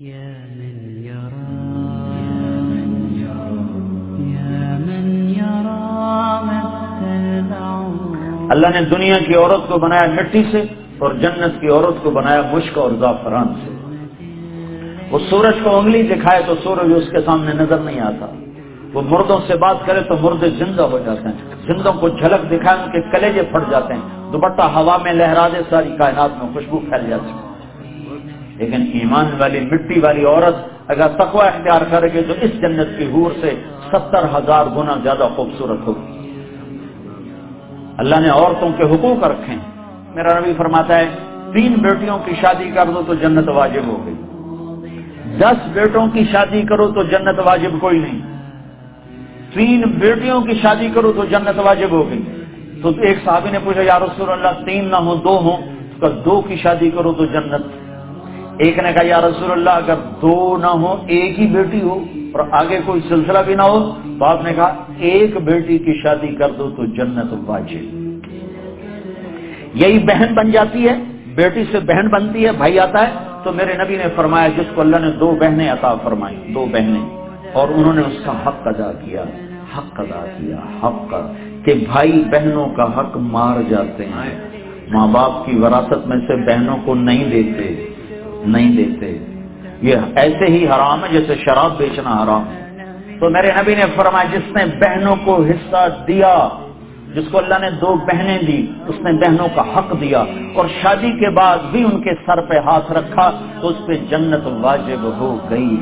يا من يرى اللہ نے دنیا کی عورت کو بنایا مٹی سے اور جنت کی عورت کو بنایا مشک اور زعفران سے۔ وہ سورج کو انگلی دکھائے تو سورج اس کے سامنے نظر نہیں آتا۔ وہ مردوں سے بات کرے تو مردے زندہ ہو جاتے ہیں۔ زندوں کو جھلک دکھائے ان کے کلیجے پھٹ جاتے ہیں۔ دوپٹہ ہوا میں لہرا دے ساری کائنات میں خوشبو پھیل جاتی ہے۔ لیکن ایمان والی، مٹی والی عورت اگر تقوی اختیار کرے گی تو اس جنت کی حور سے ستر ہزار گنا زیادہ خوبصورت ہوگی۔ اللہ نے عورتوں کے حقوق رکھے ہیں۔ میرا نبی فرماتا ہے، تین بیٹیوں کی شادی کر دو تو جنت واجب ہو گئی۔ دس بیٹوں کی شادی کرو تو جنت واجب کوئی نہیں۔ تین بیٹیوں کی شادی کرو تو جنت واجب ہو گئی۔ تو ایک صحابی نے پوچھا، یا رسول اللہ، تین نہ ہو دو ہوں، تو دو کی شادی کرو تو جنت ایک نے کہا، یا رسول اللہ، اگر دو نہ ہو ایک ہی بیٹی ہو اور آگے کوئی سلسلہ بھی نہ ہو، تو آپ نے کہا، ایک بیٹی کی شادی کر دو تو جنت واجب۔ یہی بہن بن جاتی ہے، بیٹی سے بہن بنتی ہے، بھائی آتا ہے، تو میرے نبی نے فرمایا، جس کو اللہ نے دو بہنیں عطا فرمائی، دو بہنیں۔ اور انہوں نے اس کا حق ادا کیا، حق ادا کیا، حق کا، کہ بھائی بہنوں کا حق مار جاتے ہیں۔ ماں باپ کی وراثت میں سے بہنوں کو نہیں دیتے۔ نہیں دیتے۔ یہ ایسے ہی حرام ہے جیسے شراب بیچنا حرام۔ ہے تو میرے نبی نے فرمایا، جس نے بہنوں کو حصہ دیا، جس کو اللہ نے دو بہنیں دی اس نے بہنوں کا حق دیا۔ اور شادی کے بعد بھی ان کے سر پہ ہاتھ رکھا، تو اس پہ جنت واجب ہو گئی۔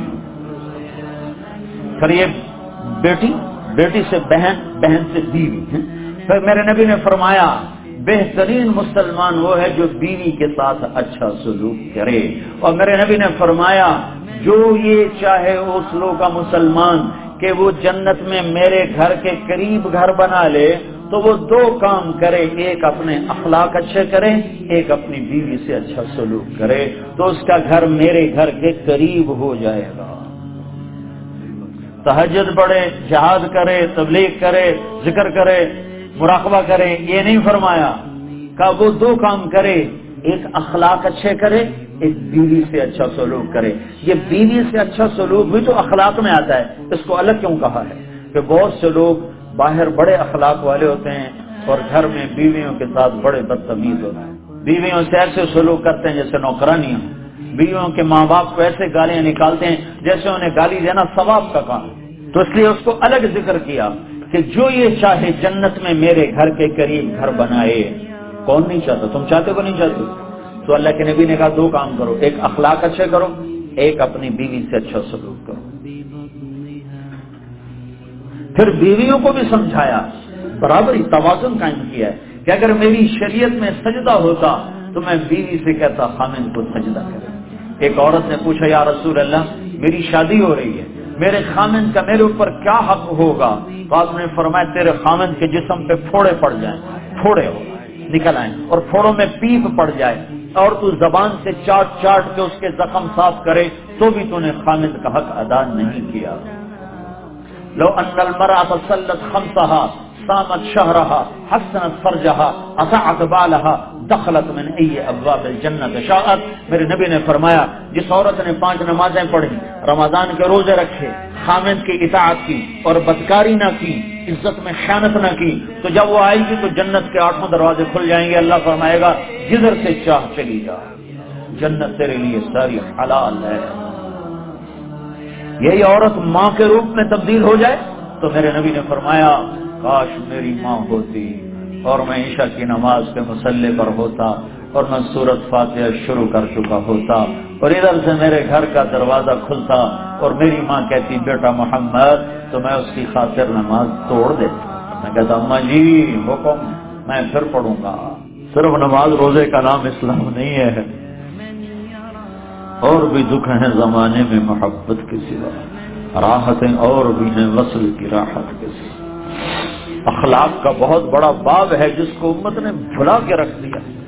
پھر یہ بیٹی بیٹی سے بہن بہن سے بیوی پھر میرے نبی نے فرمایا بہترین مسلمان وہ ہے جو بیوی کے ساتھ اچھا سلوک کرے۔ اور میرے نبی نے فرمایا، جو یہ چاہے اسلو کا مسلمان کہ وہ جنت میں میرے گھر کے قریب گھر بنا لے، تو وہ دو کام کرے۔ ایک اپنے اخلاق اچھے کرے، ایک اپنی بیوی سے اچھا سلوک کرے۔ تو اس کا گھر میرے گھر کے قریب ہو جائے گا۔ تہجد پڑھے، جہاد کرے، تبلیغ کرے، ذکر کرے مراقبہ کرے، یہ نہیں فرمایا کہ وہ دو کام کرے، ایک اخلاق اچھے کرے، ایک بیوی سے اچھا سلوک کرے۔ یہ بیوی سے اچھا سلوک بھی تو اخلاق میں آتا ہے، اس کو الگ کیوں کہا ہے؟ کہ بہت سے لوگ باہر بڑے اخلاق والے ہوتے ہیں اور گھر میں بیویوں کے ساتھ بڑے بدتمیز ہوتے ہیں۔ بیویوں سے ایسے سلوک کرتے ہیں جیسے نوکرانیاں۔ بیویوں کے ماں باپ کو ایسے گالیاں نکالتے ہیں جیسے انہیں گالی دینا ثواب کا کام تو اس لیے اس کو الگ ذکر کیا۔ کہ جو یہ چاہے جنت میں میرے گھر کے قریب گھر بنائے۔ کون نہیں چاہتا؟ تم چاہتے کو نہیں چاہتے؟ تو اللہ کے نبی نے کہا، دو کام کرو، ایک اخلاق اچھے کرو، ایک اپنی بیوی سے اچھا سلوک کرو۔ پھر بیویوں کو بھی سمجھایا برابر ہی توازن قائم کیا ہے کہ اگر میری شریعت میں سجدہ ہوتا تو میں بیوی سے کہتا، خامن کو سجدہ کرے۔ ایک عورت نے پوچھا، یا رسول اللہ، میری شادی ہو رہی ہے میرے خامن کا میرے اوپر کیا حق ہوگا؟ بعض نے فرمایا، تیرے خامن کے جسم پہ پھوڑے پڑ جائیں۔ پھوڑے ہو، نکل آئیں۔ اور پھوڑوں میں پیپ پڑ جائے۔ اور تو زبان سے چاٹ چاٹ کے اس کے زخم صاف کرے، تو بھی تو نے خامد کا حق ادا نہیں کیا۔ لو ان المرأة صلت خمسها صامت شهرها، حسنت فرجها، اطاعت بالها، دخلت من ای ابواب الجنت شاءت میرے نبی نے فرمایا، جس عورت نے پانچ نمازیں پڑھی، رمضان کے روزے رکھے، خامد کی اطاعت کی اور بدکاری نہ کی، عزت میں خیانت نہ کی، تو جب وہ آئے گی تو جنت کے آٹھوں دروازے کھل جائیں گے، اللہ فرمائے گا، جدھر سے چاہ چلی جا، جنت تیرے لیے ساری حلال ہے۔ یہی عورت ماں کے روپ میں تبدیل ہو جائے، تو میرے نبی نے فرمایا کاش میری ماں ہوتی اور میں عشاء کی نماز کے مسلح پر ہوتا اور میں سورت فاتحہ شروع کر چکا ہوتا اور ادھر سے میرے گھر کا دروازہ کھلتا اور میری ماں کہتی، بیٹا محمد، تو میں اس کی خاطر نماز توڑ دیتا. میں کہتا اماں جی حکم میں پھر پڑھوں گا۔ صرف نماز روزے کا نام اسلام نہیں ہے۔ اور بھی دکھ ہیں زمانے میں محبت کے سوا، راحتیں اور بھی ہیں وصل کی راحت کے سوا۔ اخلاق کا بہت بڑا باب ہے جس کو امت نے بھلا کے رکھ دیا۔